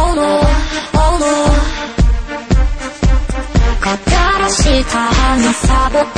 「かたらしい旦のさぼく」